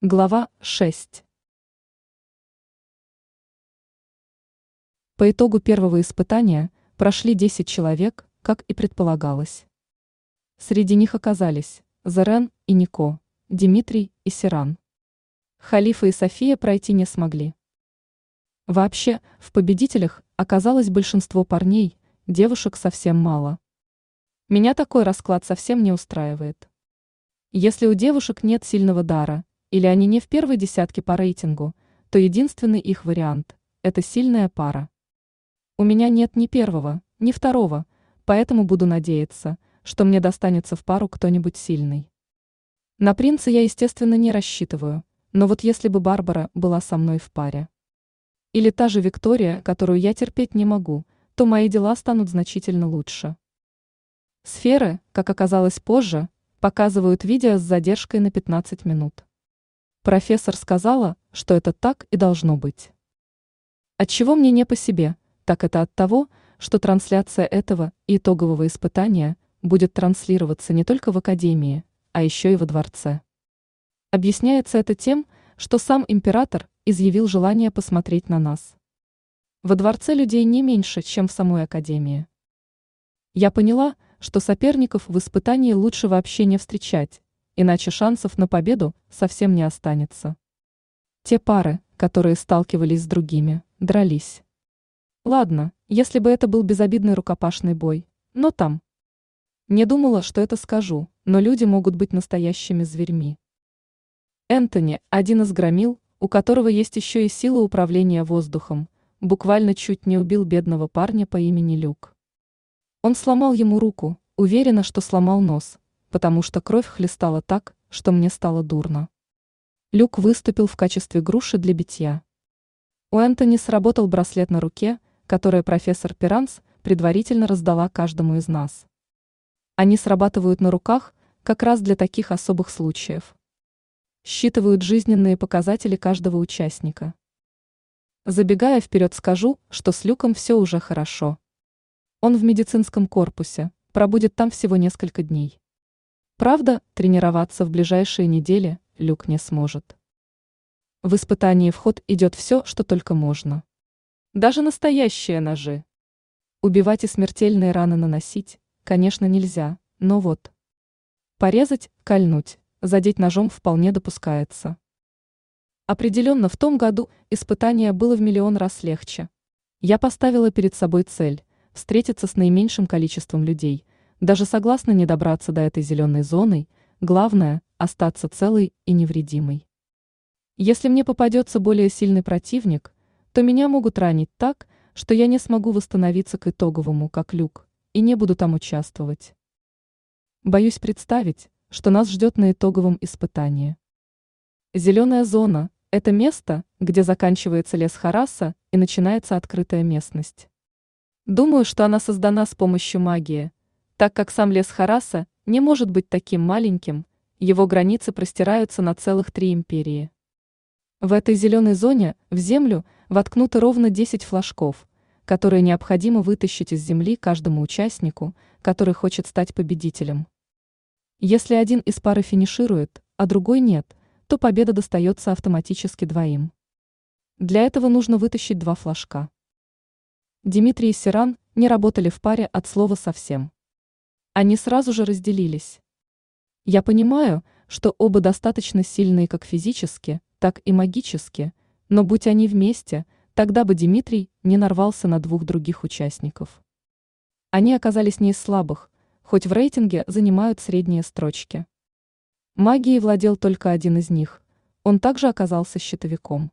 Глава 6. По итогу первого испытания прошли 10 человек, как и предполагалось. Среди них оказались Зарен и Нико, Дмитрий и Сиран. Халифа и София пройти не смогли. Вообще, в победителях оказалось большинство парней, девушек совсем мало. Меня такой расклад совсем не устраивает. Если у девушек нет сильного дара, или они не в первой десятке по рейтингу, то единственный их вариант – это сильная пара. У меня нет ни первого, ни второго, поэтому буду надеяться, что мне достанется в пару кто-нибудь сильный. На принца я, естественно, не рассчитываю, но вот если бы Барбара была со мной в паре. Или та же Виктория, которую я терпеть не могу, то мои дела станут значительно лучше. Сферы, как оказалось позже, показывают видео с задержкой на 15 минут. Профессор сказала, что это так и должно быть. От чего мне не по себе, так это от того, что трансляция этого итогового испытания будет транслироваться не только в Академии, а еще и во дворце. Объясняется это тем, что сам император изъявил желание посмотреть на нас. Во дворце людей не меньше, чем в самой Академии. Я поняла, что соперников в испытании лучше вообще не встречать, иначе шансов на победу совсем не останется. Те пары, которые сталкивались с другими, дрались. Ладно, если бы это был безобидный рукопашный бой, но там. Не думала, что это скажу, но люди могут быть настоящими зверьми. Энтони – один из громил, у которого есть еще и сила управления воздухом, буквально чуть не убил бедного парня по имени Люк. Он сломал ему руку, уверена, что сломал нос, потому что кровь хлестала так, что мне стало дурно. Люк выступил в качестве груши для битья. У Энтони сработал браслет на руке, который профессор Пиранс предварительно раздала каждому из нас. Они срабатывают на руках как раз для таких особых случаев. Считывают жизненные показатели каждого участника. Забегая вперед скажу, что с Люком все уже хорошо. Он в медицинском корпусе, пробудет там всего несколько дней. Правда, тренироваться в ближайшие недели Люк не сможет. В испытании в ход идет все, что только можно. Даже настоящие ножи. Убивать и смертельные раны наносить, конечно, нельзя, но вот. Порезать, кольнуть, задеть ножом вполне допускается. Определенно в том году испытание было в миллион раз легче. Я поставила перед собой цель – встретиться с наименьшим количеством людей, даже согласна не добраться до этой зеленой зоны, главное – остаться целой и невредимой. Если мне попадется более сильный противник, то меня могут ранить так, что я не смогу восстановиться к итоговому, как люк, и не буду там участвовать. Боюсь представить, что нас ждет на итоговом испытании. Зеленая зона – это место, где заканчивается лес Хараса и начинается открытая местность. Думаю, что она создана с помощью магии – так как сам лес Хараса не может быть таким маленьким, его границы простираются на целых три империи. В этой зеленой зоне в землю воткнуты ровно 10 флажков, которые необходимо вытащить из земли каждому участнику, который хочет стать победителем. Если один из пары финиширует, а другой нет, то победа достается автоматически двоим. Для этого нужно вытащить два флажка. Дмитрий и Сиран не работали в паре от слова совсем. Они сразу же разделились. Я понимаю, что оба достаточно сильные как физически, так и магически, но будь они вместе, тогда бы Дмитрий не нарвался на двух других участников. Они оказались не из слабых, хоть в рейтинге занимают средние строчки. Магией владел только один из них, он также оказался щитовиком.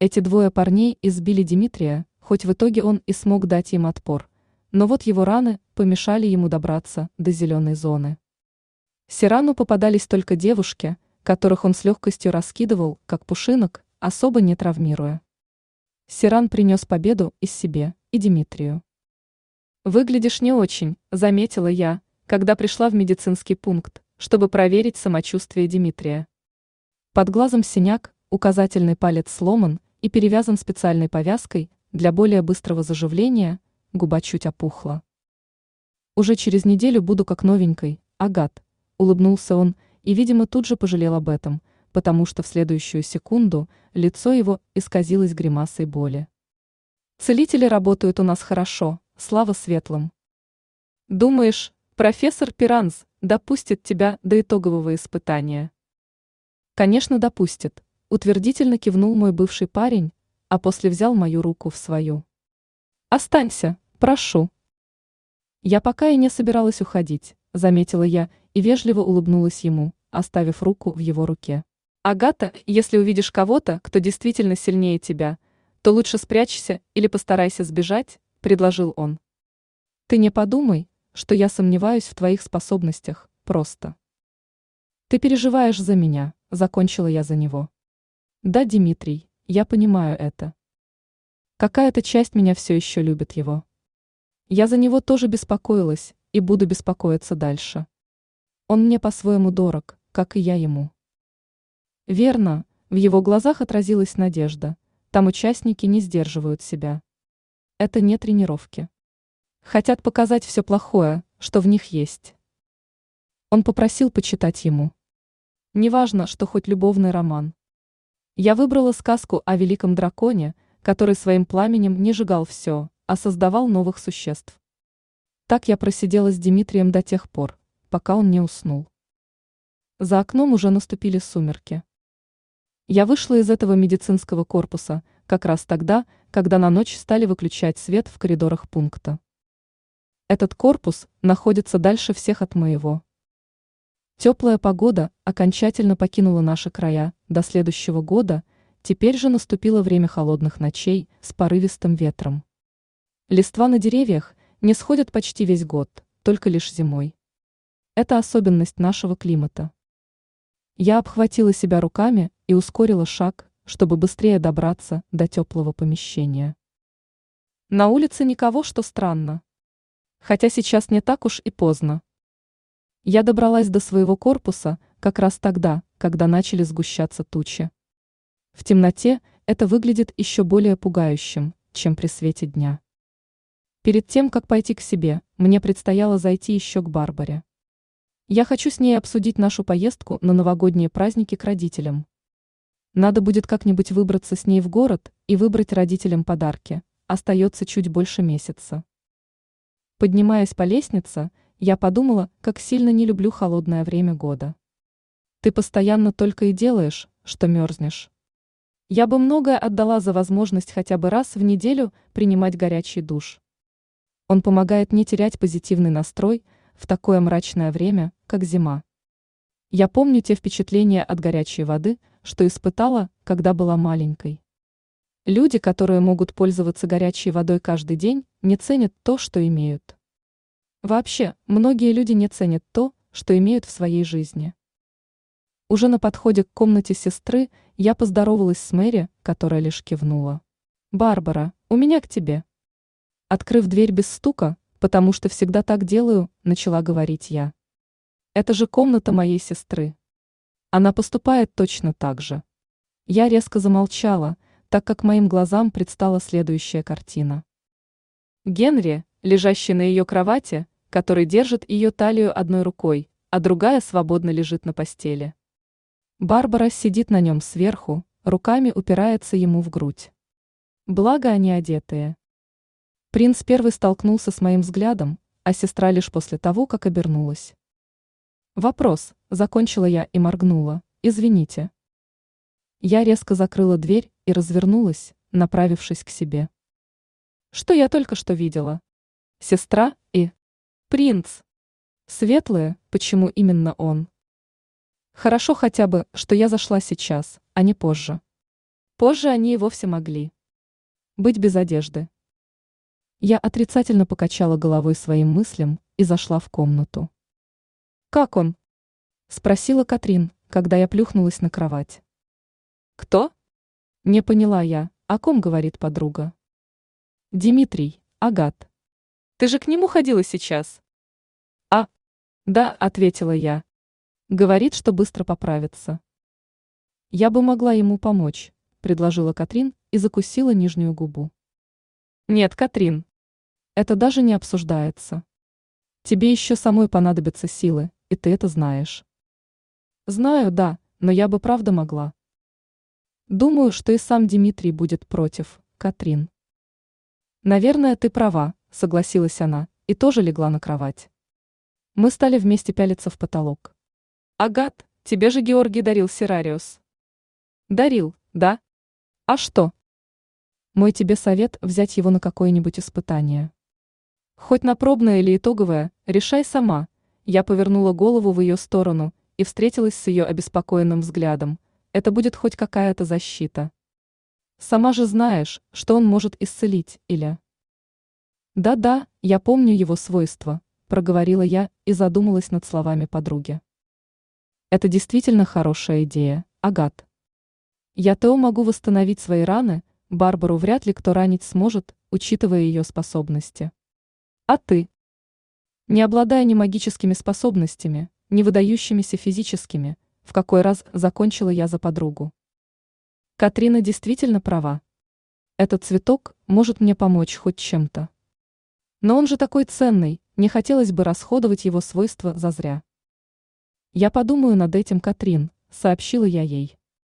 Эти двое парней избили Дмитрия, хоть в итоге он и смог дать им отпор – но вот его раны помешали ему добраться до зеленой зоны. Сирану попадались только девушки, которых он с легкостью раскидывал, как пушинок, особо не травмируя. Сиран принес победу и себе, и Дмитрию. «Выглядишь не очень», – заметила я, когда пришла в медицинский пункт, чтобы проверить самочувствие Дмитрия. Под глазом синяк, указательный палец сломан и перевязан специальной повязкой для более быстрого заживления – губа чуть опухла. Уже через неделю буду как новенькой, агат, улыбнулся он и, видимо, тут же пожалел об этом, потому что в следующую секунду лицо его исказилось гримасой боли. Целители работают у нас хорошо, слава светлым. Думаешь, профессор Пиранз допустит тебя до итогового испытания? Конечно, допустит, утвердительно кивнул мой бывший парень, а после взял мою руку в свою. Останься, прошу. Я пока и не собиралась уходить, заметила я и вежливо улыбнулась ему, оставив руку в его руке. Агата, если увидишь кого-то, кто действительно сильнее тебя, то лучше спрячься или постарайся сбежать, предложил он. Ты не подумай, что я сомневаюсь в твоих способностях, просто. Ты переживаешь за меня, закончила я за него. Да, Дмитрий, я понимаю это. Какая-то часть меня все еще любит его. Я за него тоже беспокоилась и буду беспокоиться дальше. Он мне по-своему дорог, как и я ему. Верно, в его глазах отразилась надежда. Там участники не сдерживают себя. Это не тренировки. Хотят показать все плохое, что в них есть. Он попросил почитать ему. Неважно, что хоть любовный роман. Я выбрала сказку о великом драконе, который своим пламенем не сжигал все, а создавал новых существ. Так я просидела с Дмитрием до тех пор, пока он не уснул. За окном уже наступили сумерки. Я вышла из этого медицинского корпуса как раз тогда, когда на ночь стали выключать свет в коридорах пункта. Этот корпус находится дальше всех от моего. Теплая погода окончательно покинула наши края до следующего года, теперь же наступило время холодных ночей с порывистым ветром. Листва на деревьях не сходят почти весь год, только лишь зимой. Это особенность нашего климата. Я обхватила себя руками и ускорила шаг, чтобы быстрее добраться до теплого помещения. На улице никого, что странно. Хотя сейчас не так уж и поздно. Я добралась до своего корпуса как раз тогда, когда начали сгущаться тучи. В темноте это выглядит еще более пугающим, чем при свете дня. Перед тем, как пойти к себе, мне предстояло зайти еще к Барбаре. Я хочу с ней обсудить нашу поездку на новогодние праздники к родителям. Надо будет как-нибудь выбраться с ней в город и выбрать родителям подарки. Остается чуть больше месяца. Поднимаясь по лестнице, я подумала, как сильно не люблю холодное время года. Ты постоянно только и делаешь, что мерзнешь. Я бы многое отдала за возможность хотя бы раз в неделю принимать горячий душ. Он помогает не терять позитивный настрой в такое мрачное время, как зима. Я помню те впечатления от горячей воды, что испытала, когда была маленькой. Люди, которые могут пользоваться горячей водой каждый день, не ценят то, что имеют. Вообще, многие люди не ценят то, что имеют в своей жизни. Уже на подходе к комнате сестры я поздоровалась с Мэри, которая лишь кивнула. «Барбара, у меня к тебе». Открыв дверь без стука, потому что всегда так делаю, начала говорить я. Это же комната моей сестры. Она поступает точно так же. Я резко замолчала, так как моим глазам предстала следующая картина. Генри, лежащий на ее кровати, который держит ее талию одной рукой, а другая свободно лежит на постели. Барбара сидит на нем сверху, руками упирается ему в грудь. Благо они одетые. Принц первый столкнулся с моим взглядом, а сестра лишь после того, как обернулась. Вопрос, закончила я и моргнула, извините. Я резко закрыла дверь и развернулась, направившись к себе. Что я только что видела? Сестра и... Принц. Светлые, почему именно он? Хорошо хотя бы, что я зашла сейчас, а не позже. Позже они и вовсе могли. Быть без одежды. Я отрицательно покачала головой своим мыслям и зашла в комнату. «Как он?» – спросила Катрин, когда я плюхнулась на кровать. «Кто?» Не поняла я, о ком говорит подруга. «Димитрий, Агат. Ты же к нему ходила сейчас?» «А, да», – ответила я. Говорит, что быстро поправится. «Я бы могла ему помочь», – предложила Катрин и закусила нижнюю губу. «Нет, Катрин, это даже не обсуждается. Тебе еще самой понадобятся силы, и ты это знаешь. Знаю, да, но я бы правда могла. Думаю, что и сам Дмитрий будет против, Катрин. Наверное, ты права, согласилась она и тоже легла на кровать. Мы стали вместе пялиться в потолок. Агат, тебе же Георгий дарил Сирариус. Дарил, да? А что? Мой тебе совет взять его на какое-нибудь испытание. Хоть на пробное или итоговое, решай сама. Я повернула голову в ее сторону и встретилась с ее обеспокоенным взглядом. Это будет хоть какая-то защита. Сама же знаешь, что он может исцелить, или... Да-да, я помню его свойства, проговорила я и задумалась над словами подруги. Это действительно хорошая идея, Агат. Я то могу восстановить свои раны, Барбару вряд ли кто ранить сможет, учитывая ее способности. А ты? Не обладая ни магическими способностями, ни выдающимися физическими, в какой раз закончила я за подругу. Катрина действительно права. Этот цветок может мне помочь хоть чем-то. Но он же такой ценный, не хотелось бы расходовать его свойства зазря. Я подумаю над этим, Катрин, сообщила я ей.